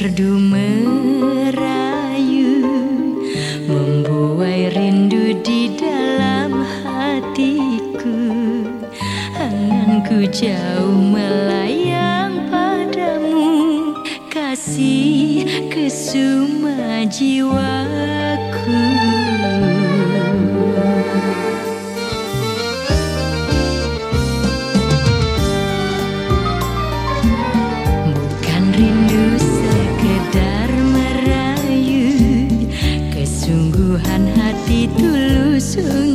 Merdu merayu Membuai rindu di dalam hatiku. Anganku jauh melayang padamu Kasih kesuma jiwaku. to